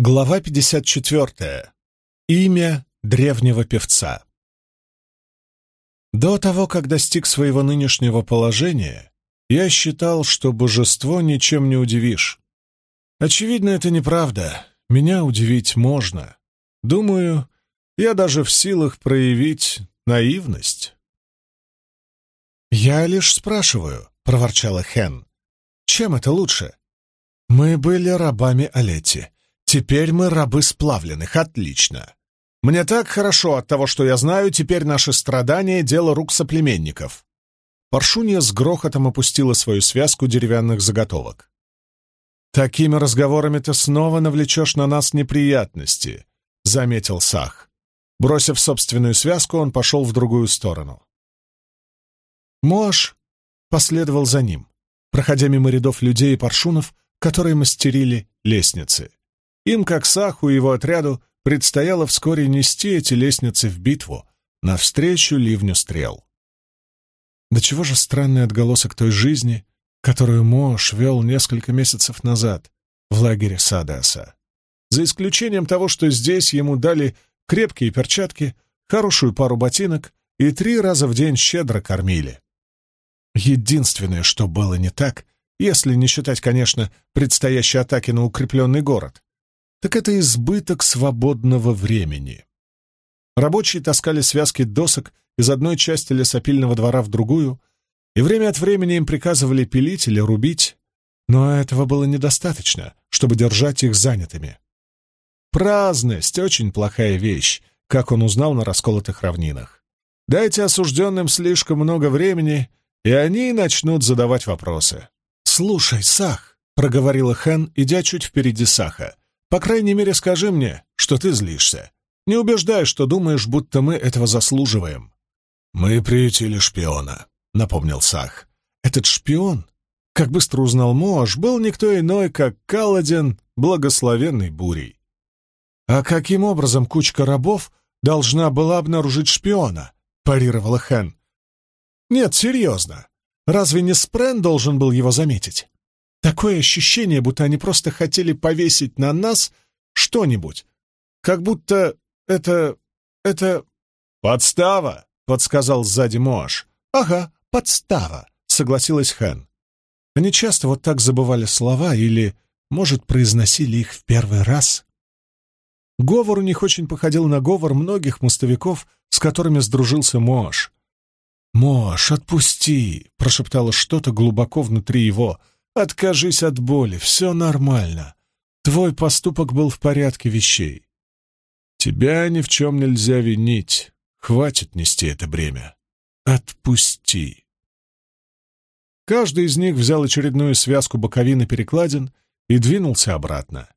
Глава 54. Имя древнего певца. До того, как достиг своего нынешнего положения, я считал, что божество ничем не удивишь. Очевидно, это неправда. Меня удивить можно. Думаю, я даже в силах проявить наивность. «Я лишь спрашиваю», — проворчала Хен. «Чем это лучше?» «Мы были рабами Олети. Теперь мы рабы сплавленных, отлично. Мне так хорошо от того, что я знаю, теперь наши страдания — дело рук соплеменников. Паршунья с грохотом опустила свою связку деревянных заготовок. «Такими разговорами ты снова навлечешь на нас неприятности», — заметил Сах. Бросив собственную связку, он пошел в другую сторону. Мош последовал за ним, проходя мимо рядов людей и паршунов, которые мастерили лестницы. Им, как Саху и его отряду, предстояло вскоре нести эти лестницы в битву, навстречу ливню стрел. Да чего же странный отголосок той жизни, которую Мош вел несколько месяцев назад в лагере Садаса. За исключением того, что здесь ему дали крепкие перчатки, хорошую пару ботинок и три раза в день щедро кормили. Единственное, что было не так, если не считать, конечно, предстоящей атаки на укрепленный город, так это избыток свободного времени. Рабочие таскали связки досок из одной части лесопильного двора в другую, и время от времени им приказывали пилить или рубить, но этого было недостаточно, чтобы держать их занятыми. Праздность — очень плохая вещь, как он узнал на расколотых равнинах. Дайте осужденным слишком много времени, и они начнут задавать вопросы. «Слушай, Сах», — проговорила Хэн, идя чуть впереди Саха, по крайней мере, скажи мне, что ты злишься. Не убеждай, что думаешь, будто мы этого заслуживаем». «Мы приютили шпиона», — напомнил Сах. «Этот шпион, как быстро узнал Мош, был никто иной, как Каладин, благословенный бурей. А каким образом кучка рабов должна была обнаружить шпиона?» — парировала Хэн. «Нет, серьезно. Разве не Спрен должен был его заметить? Такое ощущение, будто они просто хотели повесить на нас что-нибудь. Как будто это... это... «Подстава!» — подсказал сзади Моаш. «Ага, подстава!» — согласилась Хэн. Они часто вот так забывали слова или, может, произносили их в первый раз. Говор у них очень походил на говор многих мостовиков, с которыми сдружился Моаш. «Моаш, отпусти!» — прошептало что-то глубоко внутри его — Откажись от боли, все нормально. Твой поступок был в порядке вещей. Тебя ни в чем нельзя винить. Хватит нести это бремя. Отпусти. Каждый из них взял очередную связку боковин и перекладин и двинулся обратно.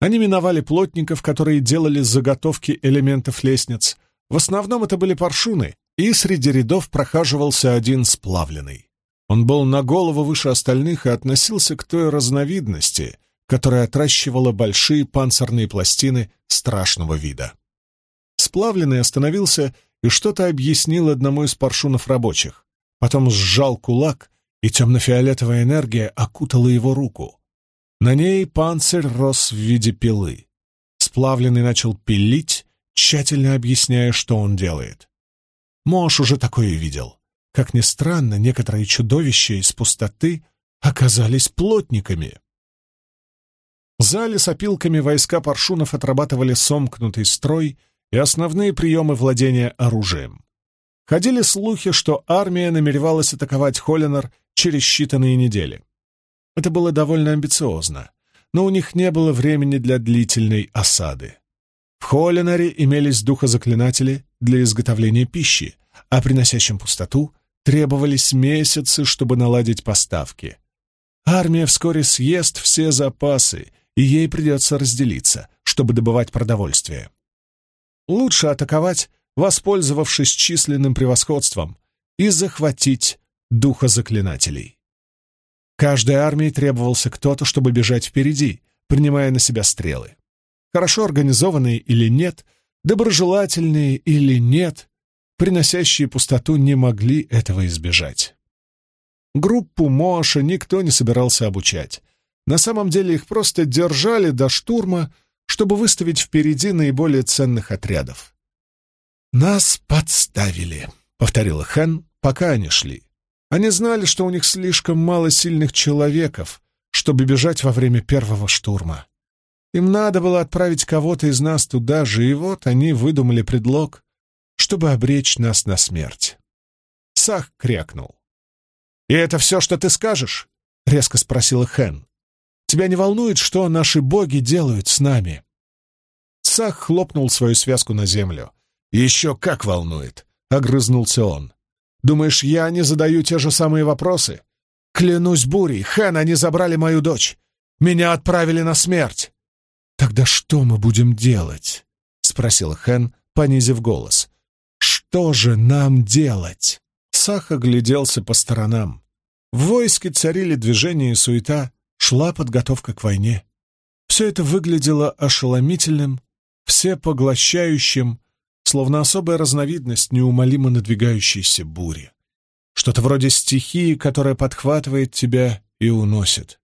Они миновали плотников, которые делали заготовки элементов лестниц. В основном это были паршуны, и среди рядов прохаживался один сплавленный. Он был на голову выше остальных и относился к той разновидности, которая отращивала большие панцирные пластины страшного вида. Сплавленный остановился и что-то объяснил одному из паршунов рабочих. Потом сжал кулак, и темно-фиолетовая энергия окутала его руку. На ней панцирь рос в виде пилы. Сплавленный начал пилить, тщательно объясняя, что он делает. Мош уже такое видел. Как ни странно, некоторые чудовища из пустоты оказались плотниками. За лесопилками войска паршунов отрабатывали сомкнутый строй и основные приемы владения оружием. Ходили слухи, что армия намеревалась атаковать Холлинар через считанные недели. Это было довольно амбициозно, но у них не было времени для длительной осады. В Холлинаре имелись духозаклинатели для изготовления пищи, а приносящим пустоту Требовались месяцы, чтобы наладить поставки. Армия вскоре съест все запасы, и ей придется разделиться, чтобы добывать продовольствие. Лучше атаковать, воспользовавшись численным превосходством, и захватить духа заклинателей. Каждой армии требовался кто-то, чтобы бежать впереди, принимая на себя стрелы. Хорошо организованные или нет, доброжелательные или нет, приносящие пустоту, не могли этого избежать. Группу Моша никто не собирался обучать. На самом деле их просто держали до штурма, чтобы выставить впереди наиболее ценных отрядов. «Нас подставили», — повторила Хэн, пока они шли. Они знали, что у них слишком мало сильных человеков, чтобы бежать во время первого штурма. Им надо было отправить кого-то из нас туда же, и вот они выдумали предлог, чтобы обречь нас на смерть. Сах крякнул. «И это все, что ты скажешь?» — резко спросила Хэн. «Тебя не волнует, что наши боги делают с нами?» Сах хлопнул свою связку на землю. «Еще как волнует!» — огрызнулся он. «Думаешь, я не задаю те же самые вопросы? Клянусь бурей, Хэн, они забрали мою дочь. Меня отправили на смерть!» «Тогда что мы будем делать?» — спросил Хэн, понизив голос. «Что же нам делать?» Сах огляделся по сторонам. В войске царили движение и суета, шла подготовка к войне. Все это выглядело ошеломительным, всепоглощающим, словно особая разновидность неумолимо надвигающейся бури. Что-то вроде стихии, которая подхватывает тебя и уносит.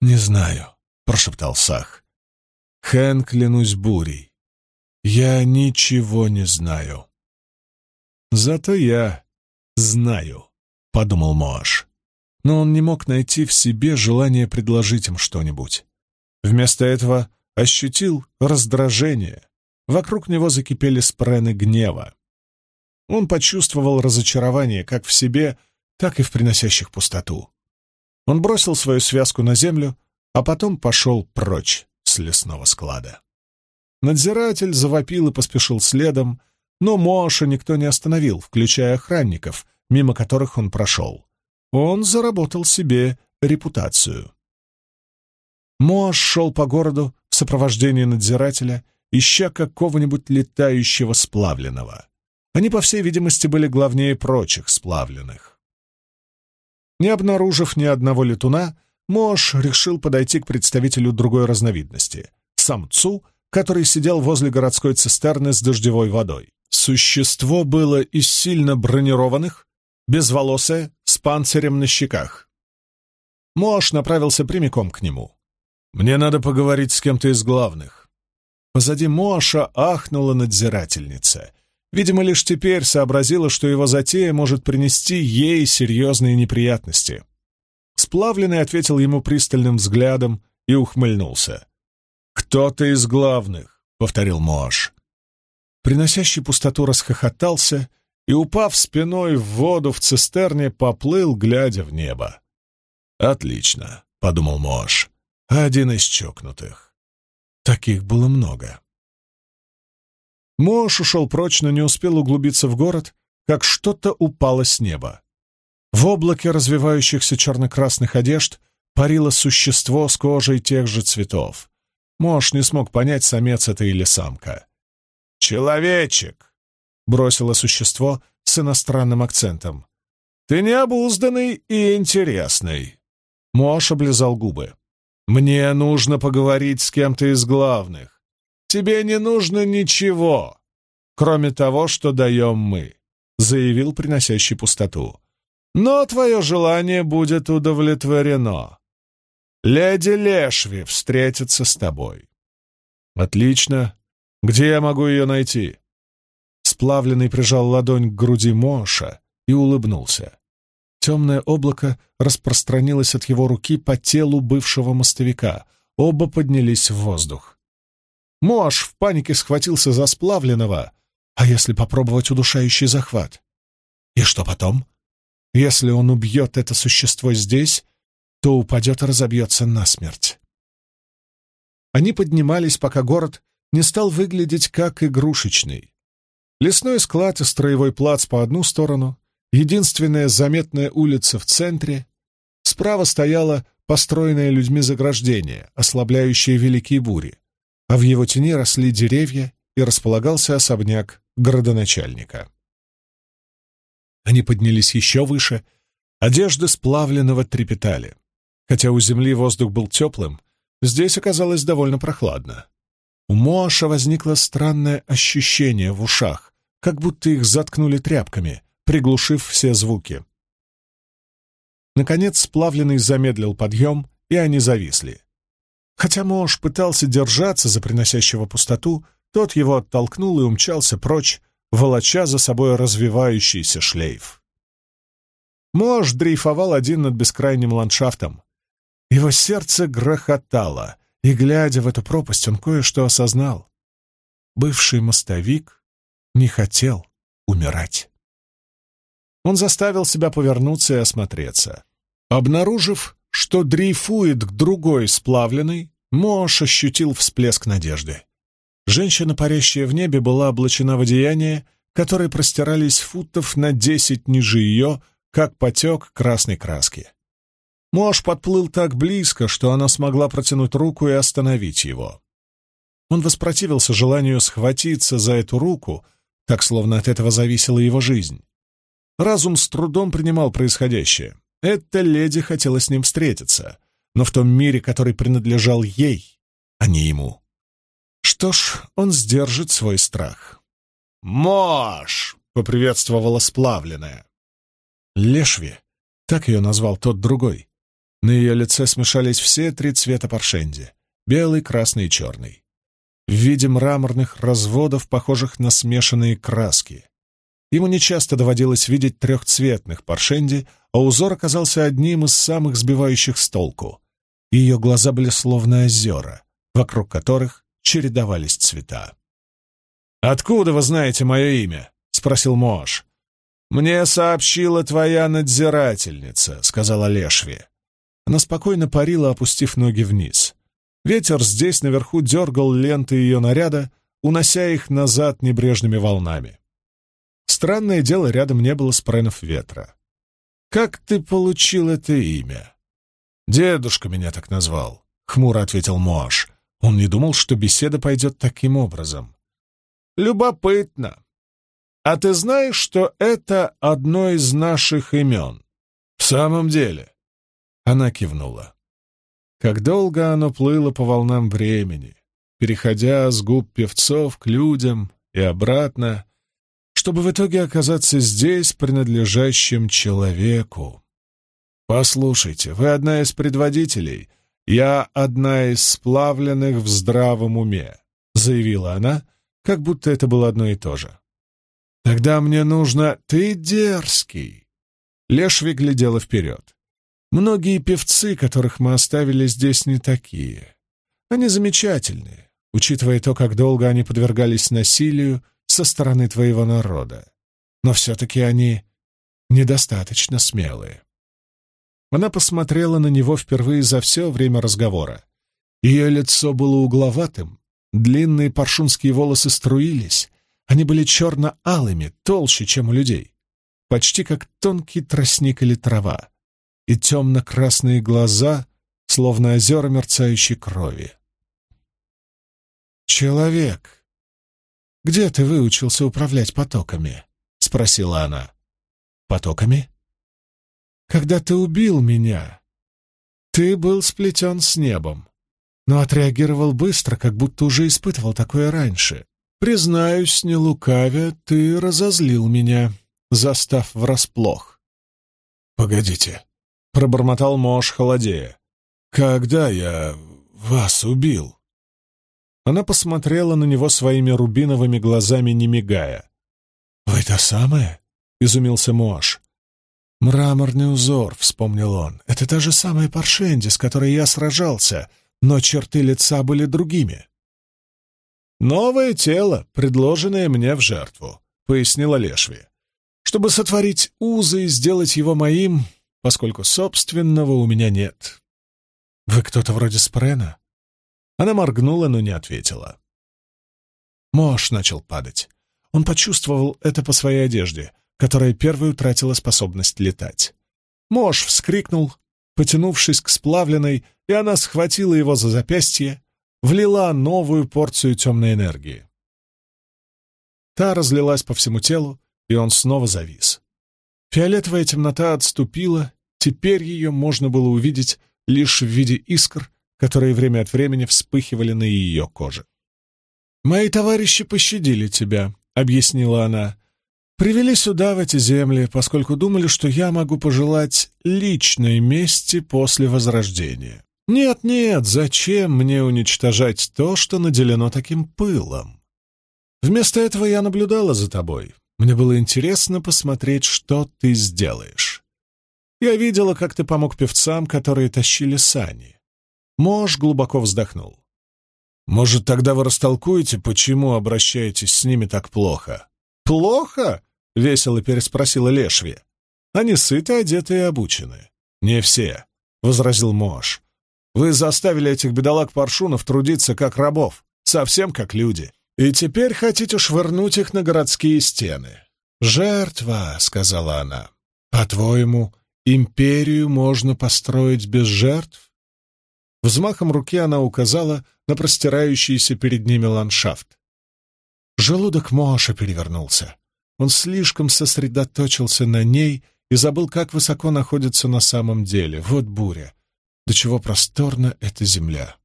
«Не знаю», — прошептал Сах. «Хэн, клянусь бурей, я ничего не знаю». «Зато я знаю», — подумал Моаш. Но он не мог найти в себе желание предложить им что-нибудь. Вместо этого ощутил раздражение. Вокруг него закипели спрены гнева. Он почувствовал разочарование как в себе, так и в приносящих пустоту. Он бросил свою связку на землю, а потом пошел прочь с лесного склада. Надзиратель завопил и поспешил следом, но Моша никто не остановил, включая охранников, мимо которых он прошел. Он заработал себе репутацию. Мош шел по городу в сопровождении надзирателя, ища какого-нибудь летающего сплавленного. Они, по всей видимости, были главнее прочих сплавленных. Не обнаружив ни одного летуна, Мош решил подойти к представителю другой разновидности — самцу, который сидел возле городской цистерны с дождевой водой. Существо было из сильно бронированных, безволосое, с панцирем на щеках. Мош направился прямиком к нему. «Мне надо поговорить с кем-то из главных». Позади Моша ахнула надзирательница. Видимо, лишь теперь сообразила, что его затея может принести ей серьезные неприятности. Сплавленный ответил ему пристальным взглядом и ухмыльнулся. «Кто-то из главных», — повторил Мош. Приносящий пустоту расхохотался и, упав спиной в воду в цистерне, поплыл, глядя в небо. «Отлично», — подумал Мош. «Один из чокнутых». Таких было много. Мош ушел прочь, но не успел углубиться в город, как что-то упало с неба. В облаке развивающихся черно-красных одежд парило существо с кожей тех же цветов. Мош не смог понять, самец это или самка. «Человечек!» — бросило существо с иностранным акцентом. «Ты необузданный и интересный!» Мош облизал губы. «Мне нужно поговорить с кем-то из главных. Тебе не нужно ничего, кроме того, что даем мы», — заявил приносящий пустоту. «Но твое желание будет удовлетворено. Леди Лешви встретится с тобой». «Отлично. Где я могу ее найти?» Сплавленный прижал ладонь к груди Моша и улыбнулся. Темное облако распространилось от его руки по телу бывшего мостовика. Оба поднялись в воздух. Мош в панике схватился за сплавленного. А если попробовать удушающий захват? И что потом? Если он убьет это существо здесь, то упадет и разобьется насмерть. Они поднимались, пока город не стал выглядеть как игрушечный. Лесной склад и строевой плац по одну сторону, единственная заметная улица в центре. Справа стояло построенное людьми заграждение, ослабляющее великие бури, а в его тени росли деревья и располагался особняк городоначальника. Они поднялись еще выше, одежды сплавленного трепетали. Хотя у земли воздух был теплым, здесь оказалось довольно прохладно. У Моаша возникло странное ощущение в ушах, как будто их заткнули тряпками, приглушив все звуки. Наконец сплавленный замедлил подъем, и они зависли. Хотя Мош пытался держаться за приносящего пустоту, тот его оттолкнул и умчался прочь, волоча за собой развивающийся шлейф. Мош дрейфовал один над бескрайним ландшафтом. Его сердце грохотало, и, глядя в эту пропасть, он кое-что осознал. Бывший мостовик не хотел умирать. Он заставил себя повернуться и осмотреться. Обнаружив, что дрейфует к другой сплавленной, Мош ощутил всплеск надежды. Женщина, парящая в небе, была облачена в одеяние, которые простирались футов на десять ниже ее, как потек красной краски. Мош подплыл так близко, что она смогла протянуть руку и остановить его. Он воспротивился желанию схватиться за эту руку, так словно от этого зависела его жизнь. Разум с трудом принимал происходящее. Эта леди хотела с ним встретиться, но в том мире, который принадлежал ей, а не ему. Что ж, он сдержит свой страх. «Мош!» — поприветствовала сплавленная. Лешви, так ее назвал тот другой. На ее лице смешались все три цвета паршенди — белый, красный и черный. В виде мраморных разводов, похожих на смешанные краски. Ему нечасто доводилось видеть трехцветных паршенди, а узор оказался одним из самых сбивающих с толку. Ее глаза были словно озера, вокруг которых чередовались цвета. «Откуда вы знаете мое имя?» — спросил Мош. «Мне сообщила твоя надзирательница», — сказала Лешви. Она спокойно парила, опустив ноги вниз. Ветер здесь наверху дергал ленты ее наряда, унося их назад небрежными волнами. Странное дело, рядом не было спренов ветра. «Как ты получил это имя?» «Дедушка меня так назвал», — хмуро ответил Моаш. Он не думал, что беседа пойдет таким образом. «Любопытно. А ты знаешь, что это одно из наших имен?» «В самом деле?» Она кивнула. Как долго оно плыло по волнам времени, переходя с губ певцов к людям и обратно, чтобы в итоге оказаться здесь, принадлежащим человеку. «Послушайте, вы одна из предводителей, я одна из сплавленных в здравом уме», — заявила она, как будто это было одно и то же. «Тогда мне нужно... Ты дерзкий!» Лешви глядела вперед. «Многие певцы, которых мы оставили здесь, не такие. Они замечательные, учитывая то, как долго они подвергались насилию со стороны твоего народа. Но все-таки они недостаточно смелые. Она посмотрела на него впервые за все время разговора. Ее лицо было угловатым, длинные паршунские волосы струились, они были черно-алыми, толще, чем у людей, почти как тонкий тростник или трава, и темно-красные глаза, словно озера мерцающей крови. «Человек», «Где ты выучился управлять потоками?» — спросила она. «Потоками?» «Когда ты убил меня, ты был сплетен с небом, но отреагировал быстро, как будто уже испытывал такое раньше. Признаюсь, не лукавя, ты разозлил меня, застав врасплох». «Погодите», — пробормотал Мош, холодея. «Когда я вас убил?» Она посмотрела на него своими рубиновыми глазами, не мигая. «Вы то самое?» — изумился Мош. «Мраморный узор», — вспомнил он. «Это та же самая Паршенди, с которой я сражался, но черты лица были другими». «Новое тело, предложенное мне в жертву», — пояснила Лешви. «Чтобы сотворить узы и сделать его моим, поскольку собственного у меня нет». «Вы кто-то вроде Спрена?» Она моргнула, но не ответила. Мош начал падать. Он почувствовал это по своей одежде, которая первой утратила способность летать. Мош вскрикнул, потянувшись к сплавленной, и она схватила его за запястье, влила новую порцию темной энергии. Та разлилась по всему телу, и он снова завис. Фиолетовая темнота отступила, теперь ее можно было увидеть лишь в виде искр, которые время от времени вспыхивали на ее коже. «Мои товарищи пощадили тебя», — объяснила она. «Привели сюда, в эти земли, поскольку думали, что я могу пожелать личной мести после Возрождения. Нет-нет, зачем мне уничтожать то, что наделено таким пылом? Вместо этого я наблюдала за тобой. Мне было интересно посмотреть, что ты сделаешь. Я видела, как ты помог певцам, которые тащили сани. Мож глубоко вздохнул. Может, тогда вы растолкуете, почему обращаетесь с ними так плохо? Плохо? — весело переспросила Лешви. Они сыты, одеты и обучены. Не все, — возразил Мош. Вы заставили этих бедолаг-паршунов трудиться как рабов, совсем как люди. И теперь хотите швырнуть их на городские стены. «Жертва», — сказала она. «По-твоему, империю можно построить без жертв?» Взмахом руки она указала на простирающийся перед ними ландшафт. Желудок Моша перевернулся. Он слишком сосредоточился на ней и забыл, как высоко находится на самом деле. Вот буря до чего просторна эта земля.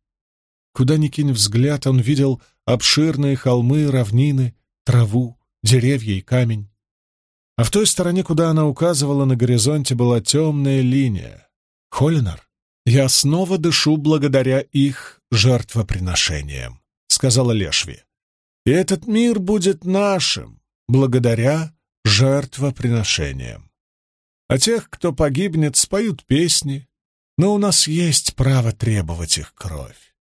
Куда ни кинь взгляд, он видел обширные холмы, равнины, траву, деревья и камень. А в той стороне, куда она указывала, на горизонте была темная линия. Холинар, я снова дышу благодаря их жертвоприношениям, — сказала Лешви. И этот мир будет нашим, благодаря жертвоприношениям. А тех, кто погибнет, споют песни, но у нас есть право требовать их кровь.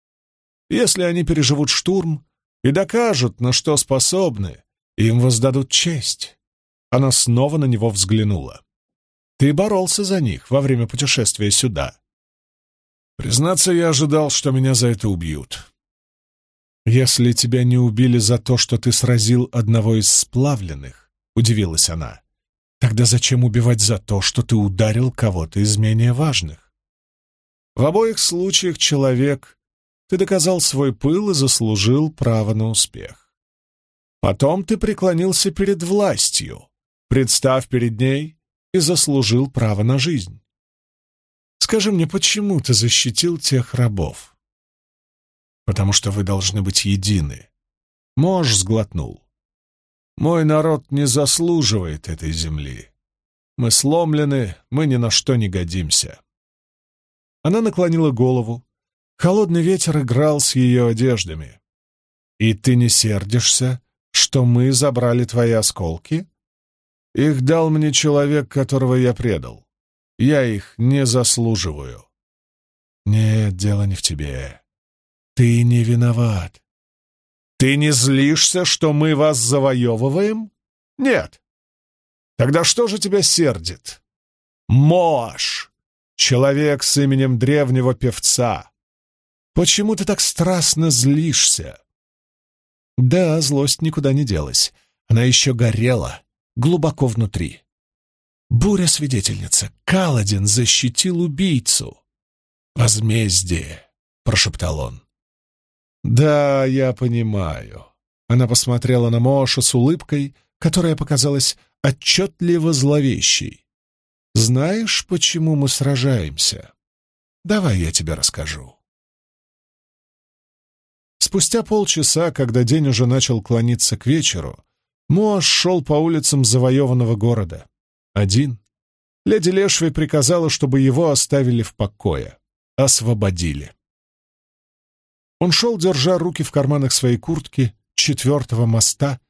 Если они переживут штурм и докажут, на что способны, им воздадут честь. Она снова на него взглянула. Ты боролся за них во время путешествия сюда. Признаться, я ожидал, что меня за это убьют. Если тебя не убили за то, что ты сразил одного из сплавленных, удивилась она, тогда зачем убивать за то, что ты ударил кого-то из менее важных? В обоих случаях человек, ты доказал свой пыл и заслужил право на успех. Потом ты преклонился перед властью, представ перед ней и заслужил право на жизнь. Скажи мне, почему ты защитил тех рабов? Потому что вы должны быть едины. Мож сглотнул. Мой народ не заслуживает этой земли. Мы сломлены, мы ни на что не годимся. Она наклонила голову. Холодный ветер играл с ее одеждами. «И ты не сердишься, что мы забрали твои осколки? Их дал мне человек, которого я предал. Я их не заслуживаю». «Нет, дело не в тебе. Ты не виноват. Ты не злишься, что мы вас завоевываем? Нет. Тогда что же тебя сердит? Мош! Человек с именем древнего певца. Почему ты так страстно злишься? Да, злость никуда не делась. Она еще горела, глубоко внутри. Буря-свидетельница, Каладин защитил убийцу. «Возмездие», — прошептал он. «Да, я понимаю». Она посмотрела на Моша с улыбкой, которая показалась отчетливо зловещей. Знаешь, почему мы сражаемся? Давай я тебе расскажу. Спустя полчаса, когда день уже начал клониться к вечеру, Моаш шел по улицам завоеванного города. Один. Леди Лешви приказала, чтобы его оставили в покое. Освободили. Он шел, держа руки в карманах своей куртки четвертого моста,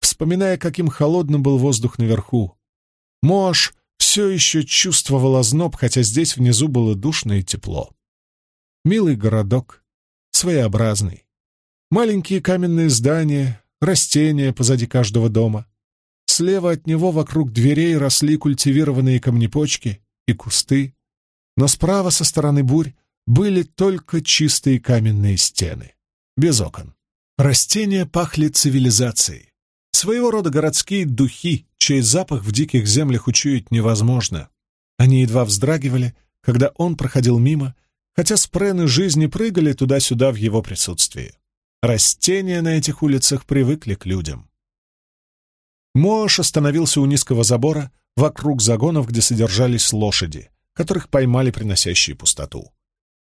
вспоминая, каким холодным был воздух наверху. Моаш все еще чувствовал озноб, хотя здесь внизу было душно и тепло. Милый городок, своеобразный. Маленькие каменные здания, растения позади каждого дома. Слева от него вокруг дверей росли культивированные камнепочки и кусты, но справа со стороны бурь были только чистые каменные стены, без окон. Растения пахли цивилизацией. Своего рода городские духи, чей запах в диких землях учуять невозможно. Они едва вздрагивали, когда он проходил мимо, хотя спрены жизни прыгали туда-сюда в его присутствии. Растения на этих улицах привыкли к людям. Мош остановился у низкого забора, вокруг загонов, где содержались лошади, которых поймали приносящие пустоту.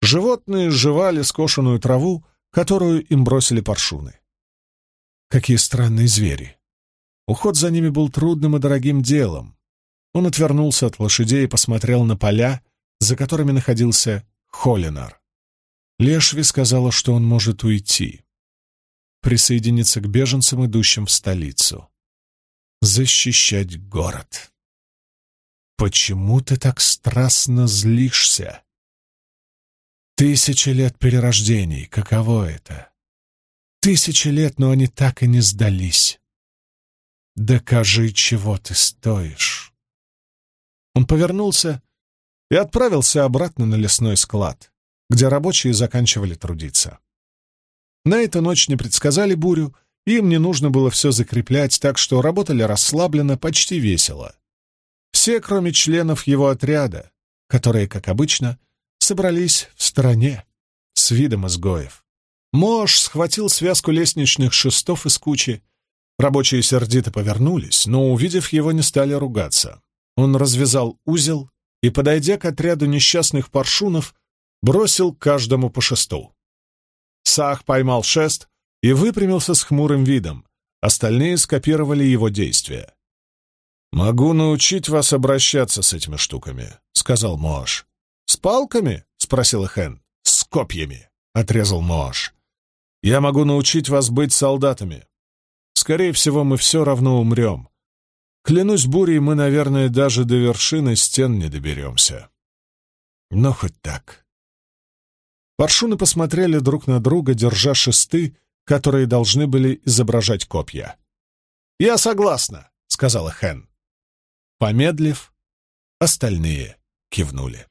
Животные жевали скошенную траву, которую им бросили паршуны. Какие странные звери. Уход за ними был трудным и дорогим делом. Он отвернулся от лошадей и посмотрел на поля, за которыми находился Холинар. Лешви сказала, что он может уйти, присоединиться к беженцам, идущим в столицу, защищать город. Почему ты так страстно злишься? Тысячи лет перерождений, каково это? Тысячи лет, но они так и не сдались. Докажи, чего ты стоишь. Он повернулся и отправился обратно на лесной склад, где рабочие заканчивали трудиться. На эту ночь не предсказали бурю, им не нужно было все закреплять, так что работали расслабленно, почти весело. Все, кроме членов его отряда, которые, как обычно, собрались в стороне, с видом изгоев. Мош схватил связку лестничных шестов из кучи. Рабочие сердито повернулись, но, увидев его, не стали ругаться. Он развязал узел и, подойдя к отряду несчастных паршунов, бросил каждому по шесту. Сах поймал шест и выпрямился с хмурым видом. Остальные скопировали его действия. «Могу научить вас обращаться с этими штуками», — сказал Моаш. «С палками?» — спросила Хэн. «С копьями», — отрезал Моаш. «Я могу научить вас быть солдатами. Скорее всего, мы все равно умрем. Клянусь бурей, мы, наверное, даже до вершины стен не доберемся. Но хоть так». Паршуны посмотрели друг на друга, держа шесты, которые должны были изображать копья. «Я согласна», — сказала Хэн. Помедлив, остальные кивнули.